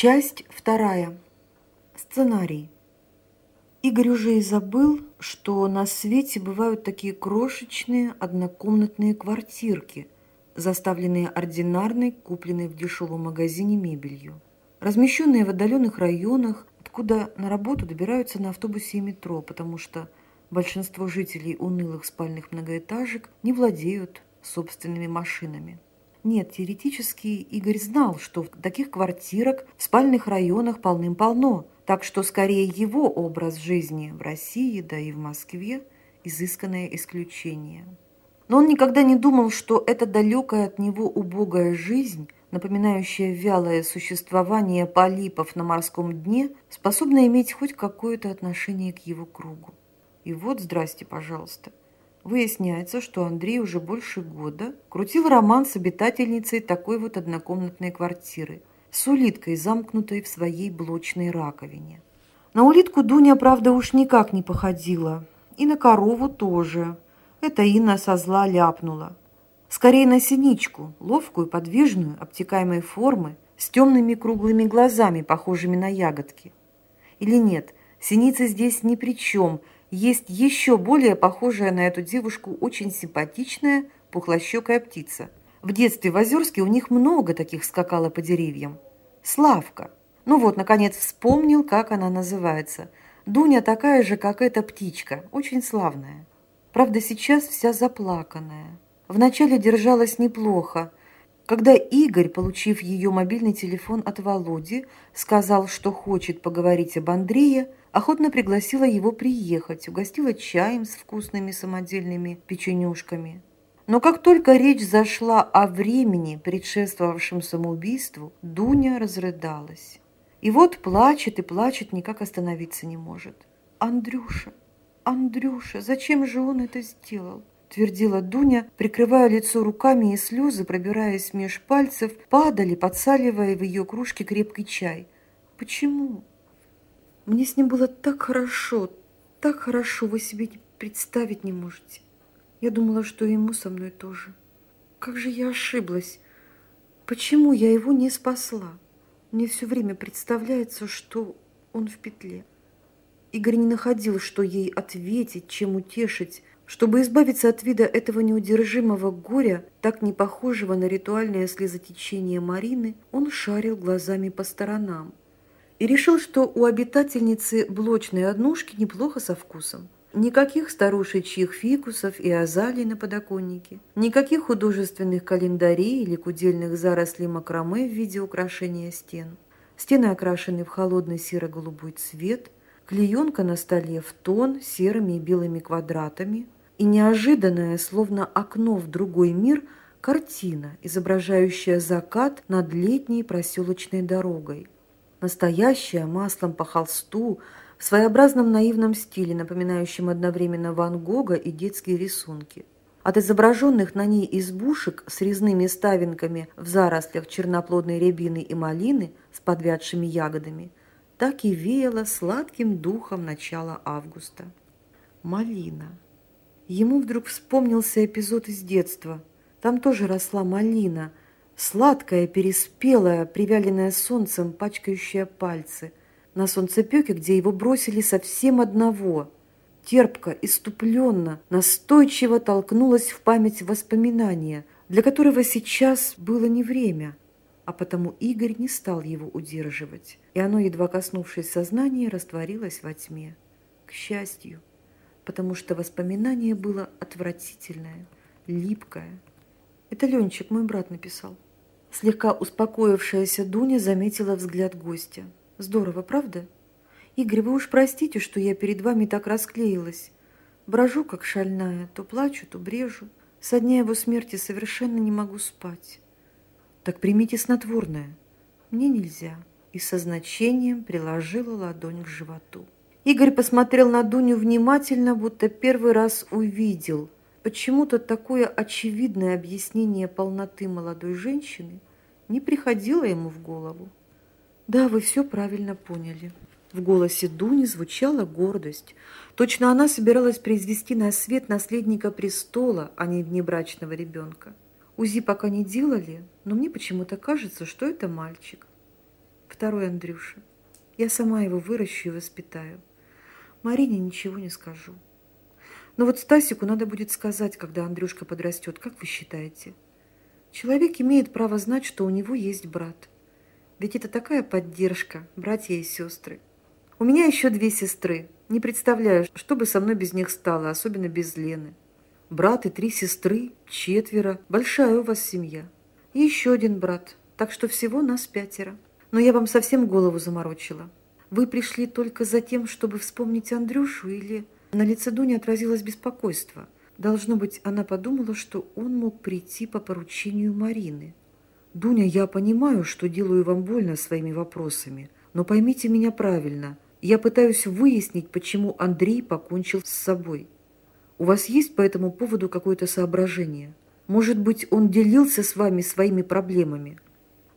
Часть вторая. Сценарий. Игорь уже и забыл, что на свете бывают такие крошечные однокомнатные квартирки, заставленные ординарной, купленной в дешевом магазине мебелью. Размещенные в отдаленных районах, откуда на работу добираются на автобусе и метро, потому что большинство жителей унылых спальных многоэтажек не владеют собственными машинами. Нет, теоретически Игорь знал, что таких квартирок в спальных районах полным-полно, так что скорее его образ жизни в России, да и в Москве – изысканное исключение. Но он никогда не думал, что эта далекая от него убогая жизнь, напоминающая вялое существование полипов на морском дне, способна иметь хоть какое-то отношение к его кругу. И вот, здрасте, пожалуйста – Выясняется, что Андрей уже больше года крутил роман с обитательницей такой вот однокомнатной квартиры, с улиткой, замкнутой в своей блочной раковине. На улитку Дуня, правда, уж никак не походила. И на корову тоже. Это Инна со зла ляпнула. Скорее на синичку, ловкую, подвижную, обтекаемой формы, с темными круглыми глазами, похожими на ягодки. Или нет, синица здесь ни при чем – есть еще более похожая на эту девушку очень симпатичная пухлощекая птица. В детстве в Озерске у них много таких скакало по деревьям. Славка. Ну вот, наконец, вспомнил, как она называется. Дуня такая же, как эта птичка, очень славная. Правда, сейчас вся заплаканная. Вначале держалась неплохо. Когда Игорь, получив ее мобильный телефон от Володи, сказал, что хочет поговорить об Андрее, охотно пригласила его приехать, угостила чаем с вкусными самодельными печенюшками. Но как только речь зашла о времени, предшествовавшем самоубийству, Дуня разрыдалась. И вот плачет и плачет, никак остановиться не может. «Андрюша, Андрюша, зачем же он это сделал?» твердила Дуня, прикрывая лицо руками, и слезы, пробираясь меж пальцев, падали, подсаливая в ее кружке крепкий чай. «Почему? Мне с ним было так хорошо, так хорошо, вы себе представить не можете. Я думала, что ему со мной тоже. Как же я ошиблась. Почему я его не спасла? Мне все время представляется, что он в петле. Игорь не находил, что ей ответить, чем утешить, чтобы избавиться от вида этого неудержимого горя, так не похожего на ритуальное слезотечение Марины, он шарил глазами по сторонам и решил, что у обитательницы блочной однушки неплохо со вкусом. Никаких старушечьих фикусов и азалий на подоконнике, никаких художественных календарей или кудельных зарослей макраме в виде украшения стен. Стены окрашены в холодный серо-голубой цвет, клеенка на столе в тон серыми и белыми квадратами и неожиданное, словно окно в другой мир, картина, изображающая закат над летней проселочной дорогой – Настоящая, маслом по холсту, в своеобразном наивном стиле, напоминающем одновременно Ван Гога и детские рисунки. От изображенных на ней избушек с резными ставинками в зарослях черноплодной рябины и малины с подвядшими ягодами так и веяло сладким духом начала августа. Малина. Ему вдруг вспомнился эпизод из детства. Там тоже росла малина – Сладкая, переспелая, привяленная солнцем, пачкающая пальцы. На солнцепеке, где его бросили совсем одного. Терпко, иступленно, настойчиво толкнулась в память воспоминания, для которого сейчас было не время, а потому Игорь не стал его удерживать, и оно, едва коснувшись сознания, растворилось во тьме. К счастью, потому что воспоминание было отвратительное, липкое. Это Ленчик, мой брат, написал. Слегка успокоившаяся Дуня заметила взгляд гостя. «Здорово, правда? Игорь, вы уж простите, что я перед вами так расклеилась. Брожу, как шальная, то плачу, то брежу. Со дня его смерти совершенно не могу спать. Так примите снотворное. Мне нельзя». И со значением приложила ладонь к животу. Игорь посмотрел на Дуню внимательно, будто первый раз увидел – Почему-то такое очевидное объяснение полноты молодой женщины не приходило ему в голову. «Да, вы все правильно поняли». В голосе Дуни звучала гордость. Точно она собиралась произвести на свет наследника престола, а не внебрачного ребенка. УЗИ пока не делали, но мне почему-то кажется, что это мальчик. Второй Андрюша. Я сама его выращу и воспитаю. Марине ничего не скажу. Но вот Стасику надо будет сказать, когда Андрюшка подрастет. Как вы считаете? Человек имеет право знать, что у него есть брат. Ведь это такая поддержка, братья и сестры. У меня еще две сестры. Не представляю, что бы со мной без них стало, особенно без Лены. Брат и три сестры, четверо. Большая у вас семья. И еще один брат. Так что всего нас пятеро. Но я вам совсем голову заморочила. Вы пришли только за тем, чтобы вспомнить Андрюшу или... На лице Дуни отразилось беспокойство. Должно быть, она подумала, что он мог прийти по поручению Марины. «Дуня, я понимаю, что делаю вам больно своими вопросами, но поймите меня правильно. Я пытаюсь выяснить, почему Андрей покончил с собой. У вас есть по этому поводу какое-то соображение? Может быть, он делился с вами своими проблемами?»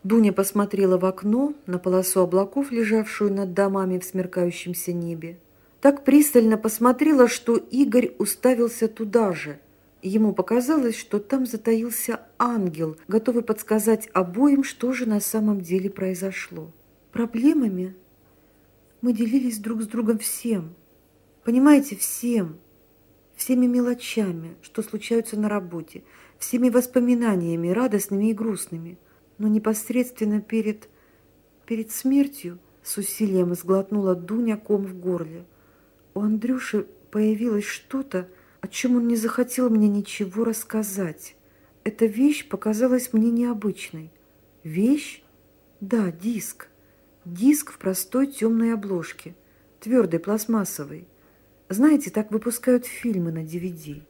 Дуня посмотрела в окно на полосу облаков, лежавшую над домами в смеркающемся небе. Так пристально посмотрела, что Игорь уставился туда же. Ему показалось, что там затаился ангел, готовый подсказать обоим, что же на самом деле произошло. Проблемами мы делились друг с другом всем. Понимаете, всем. Всеми мелочами, что случаются на работе, всеми воспоминаниями, радостными и грустными – но непосредственно перед, перед смертью с усилием сглотнула Дуня ком в горле. У Андрюши появилось что-то, о чем он не захотел мне ничего рассказать. Эта вещь показалась мне необычной. Вещь? Да, диск. Диск в простой темной обложке, твердой, пластмассовой. Знаете, так выпускают фильмы на DVD.